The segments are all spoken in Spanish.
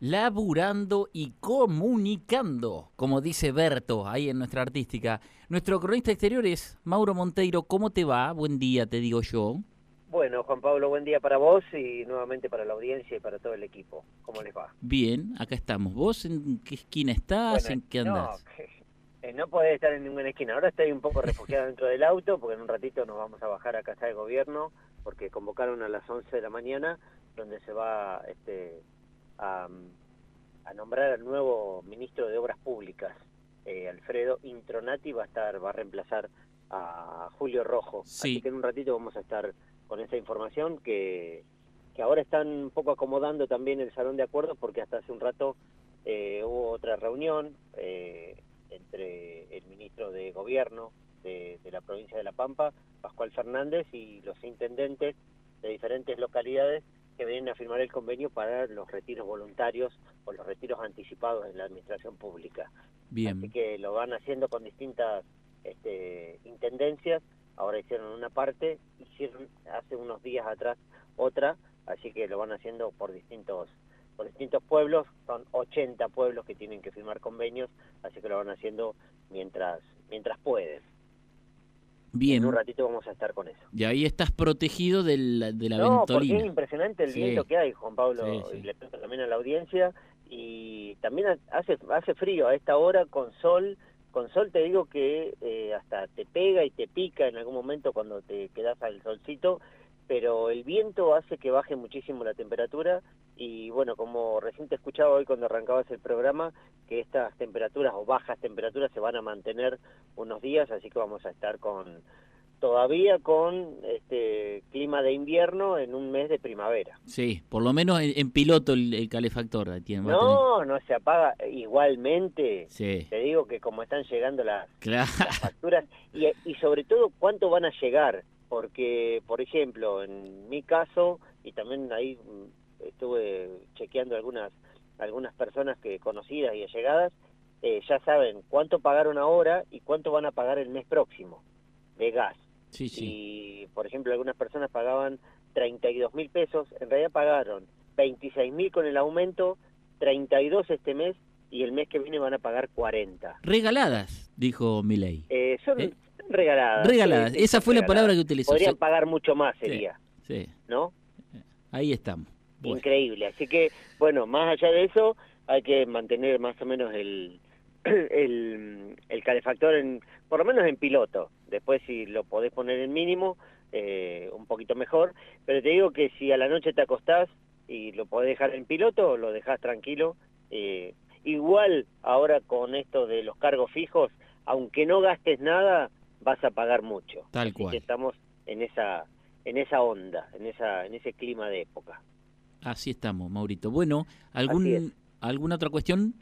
laburando y comunicando, como dice Berto ahí en nuestra artística. Nuestro cronista exterior es Mauro Monteiro. ¿Cómo te va? Buen día, te digo yo. Bueno, Juan Pablo, buen día para vos y nuevamente para la audiencia y para todo el equipo. ¿Cómo les va? Bien, acá estamos. ¿Vos en qué esquina estás? ¿En qué andás? No, eh, no podés estar en ninguna esquina. Ahora estoy un poco refugiado dentro del auto porque en un ratito nos vamos a bajar a casa de gobierno porque convocaron a las 11 de la mañana donde se va este, a, nombrar al nuevo ministro de Obras Públicas, eh, Alfredo Intronati, va a estar va a reemplazar a Julio Rojo. Así que en un ratito vamos a estar con esa información que, que ahora están un poco acomodando también el salón de acuerdos porque hasta hace un rato eh, hubo otra reunión eh, entre el ministro de Gobierno de, de la provincia de La Pampa, Pascual Fernández, y los intendentes de diferentes localidades que vienen a firmar el convenio para los retiros voluntarios o los retiros anticipados en la administración pública. Bien. Así que lo van haciendo con distintas este, intendencias. Ahora hicieron una parte, hicieron hace unos días atrás otra, así que lo van haciendo por distintos por distintos pueblos, son 80 pueblos que tienen que firmar convenios, así que lo van haciendo mientras mientras pueden. Bien. En un ratito vamos a estar con eso. Y ahí estás protegido del, de la no, ventolina. Porque es impresionante el viento que hay, Juan Pablo, y le pregunto también a la audiencia. Y también hace, hace frío a esta hora con sol. Con sol te digo que eh, hasta te pega y te pica en algún momento cuando te quedas al solcito pero el viento hace que baje muchísimo la temperatura y bueno, como recién te escuchaba hoy cuando arrancabas el programa, que estas temperaturas o bajas temperaturas se van a mantener unos días, así que vamos a estar con todavía con este clima de invierno en un mes de primavera. Sí, por lo menos en, piloto el, calefactor. Tiene, no, no se apaga igualmente. Sí. Te digo que como están llegando las, las facturas y, y sobre todo cuánto van a llegar porque, por ejemplo, en mi caso, y también ahí estuve chequeando algunas algunas personas que conocidas y allegadas, eh, ya saben cuánto pagaron ahora y cuánto van a pagar el mes próximo de gas. Sí, sí. Y, por ejemplo, algunas personas pagaban 32 mil pesos, en realidad pagaron 26 mil con el aumento, 32 este mes y el mes que viene van a pagar 40. Regaladas, dijo Milei. Eh, son, ¿Eh? regaladas. Regaladas, esa fue la palabra que utilizó. Podrían pagar mucho más, sería. Sí. ¿No? Ahí estamos. Increíble. Así que, bueno, más allá de eso, hay que mantener más o menos el, el, el calefactor, en, por lo menos en piloto. Después, si lo podés poner en mínimo, eh, un poquito mejor. Pero te digo que si a la noche te acostás y lo podés dejar en piloto, lo dejás tranquilo. Eh, igual ahora con esto de los cargos fijos, aunque no gastes nada, vas a pagar mucho. Tal cual. estamos en esa en esa onda, en esa en ese clima de época. Así estamos, Maurito. Bueno, algún alguna otra cuestión?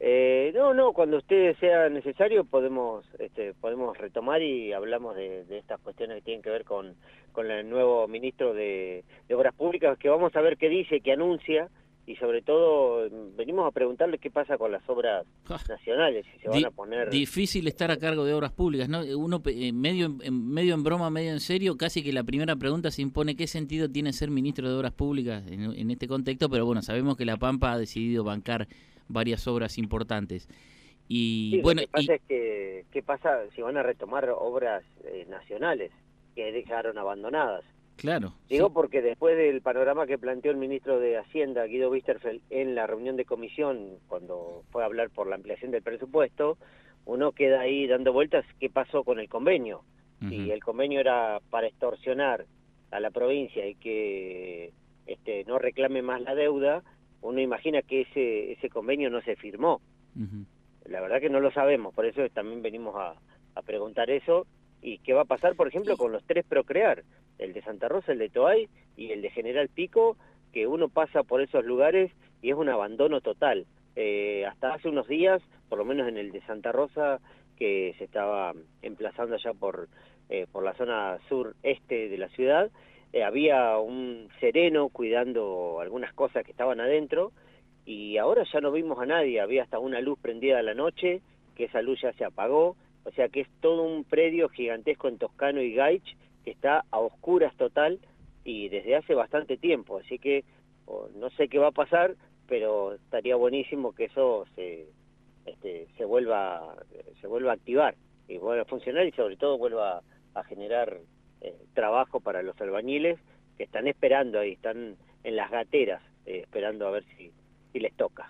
Eh, no, no, cuando usted sea necesario podemos este, podemos retomar y hablamos de, de, estas cuestiones que tienen que ver con, con el nuevo ministro de, de Obras Públicas, que vamos a ver qué dice, qué anuncia, y sobre todo venimos a preguntarle qué pasa con las obras nacionales si se van a poner difícil estar a cargo de obras públicas no uno eh, medio en, medio en broma medio en serio casi que la primera pregunta se impone qué sentido tiene ser ministro de obras públicas en, este contexto pero bueno sabemos que la Pampa ha decidido bancar varias obras importantes. Y bueno lo que pasa es que qué pasa si van a retomar obras eh, nacionales que dejaron abandonadas Claro. Digo porque después del panorama que planteó el ministro de Hacienda, Guido Wisterfeld, en la reunión de comisión, cuando fue a hablar por la ampliación del presupuesto, uno queda ahí dando vueltas qué pasó con el convenio. Si el convenio era para extorsionar a la provincia y que este, no reclame más la deuda, uno imagina que ese, ese convenio no se firmó. La verdad que no lo sabemos, por eso también venimos a, a preguntar eso. ¿Y qué va a pasar, por ejemplo, con los tres Procrear? El de Santa Rosa, el de Toay y el de General Pico, que uno pasa por esos lugares y es un abandono total. Eh, hasta hace unos días, por lo menos en el de Santa Rosa, que se estaba emplazando allá por, eh, por la zona sureste de la ciudad, eh, había un sereno cuidando algunas cosas que estaban adentro y ahora ya no vimos a nadie, había hasta una luz prendida a la noche, que esa luz ya se apagó, o sea que es todo un predio gigantesco en Toscano y Gaich que está a oscuras total y desde hace bastante tiempo, así que no sé qué va a pasar pero estaría buenísimo que eso se, este, se vuelva se vuelva a activar y vuelva a funcionar y sobre todo vuelva a, generar eh, trabajo para los albañiles que están esperando ahí, están en las gateras eh, esperando a ver si, si les toca.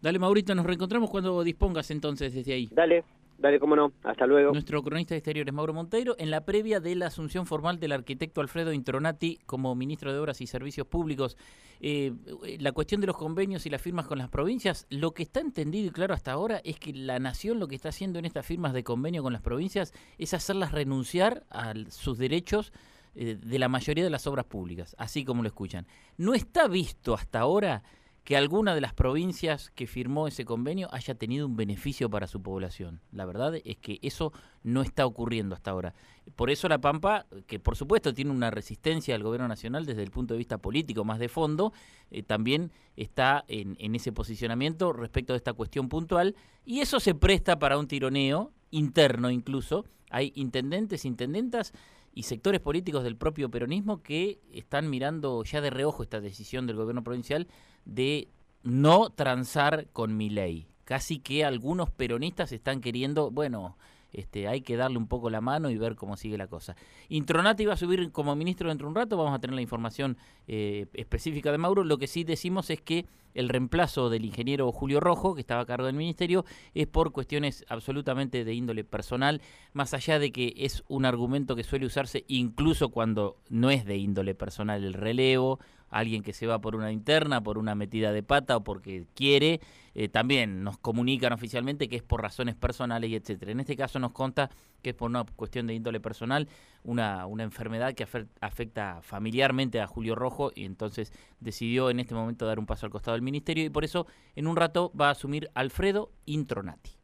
Dale, Maurito, nos reencontramos cuando dispongas entonces desde ahí. Dale, Dale, cómo no. Hasta luego. Nuestro cronista de exteriores, Mauro Monteiro, en la previa de la asunción formal del arquitecto Alfredo Intronati como ministro de Obras y Servicios Públicos. Eh, la cuestión de los convenios y las firmas con las provincias, lo que está entendido y claro hasta ahora es que la nación lo que está haciendo en estas firmas de convenio con las provincias es hacerlas renunciar a sus derechos eh, de la mayoría de las obras públicas, así como lo escuchan. No está visto hasta ahora que alguna de las provincias que firmó ese convenio haya tenido un beneficio para su población. La verdad es que eso no está ocurriendo hasta ahora. Por eso La Pampa, que por supuesto tiene una resistencia al gobierno nacional desde el punto de vista político más de fondo, eh, también está en, en ese posicionamiento respecto de esta cuestión puntual y eso se presta para un tironeo interno incluso. Hay intendentes, intendentas y sectores políticos del propio peronismo que están mirando ya de reojo esta decisión del gobierno provincial de no transar con mi ley. Casi que algunos peronistas están queriendo, bueno, este, hay que darle un poco la mano y ver cómo sigue la cosa. Intronati va a subir como ministro dentro de un rato, vamos a tener la información eh, específica de Mauro. Lo que sí decimos es que el reemplazo del ingeniero Julio Rojo, que estaba a cargo del ministerio, es por cuestiones absolutamente de índole personal, más allá de que es un argumento que suele usarse incluso cuando no es de índole personal el relevo alguien que se va por una interna, por una metida de pata o porque quiere, eh, también nos comunican oficialmente que es por razones personales y etcétera. En este caso nos conta que es por una cuestión de índole personal, una, una enfermedad que afecta familiarmente a Julio Rojo y entonces decidió en este momento dar un paso al costado del ministerio y por eso en un rato va a asumir Alfredo Intronati.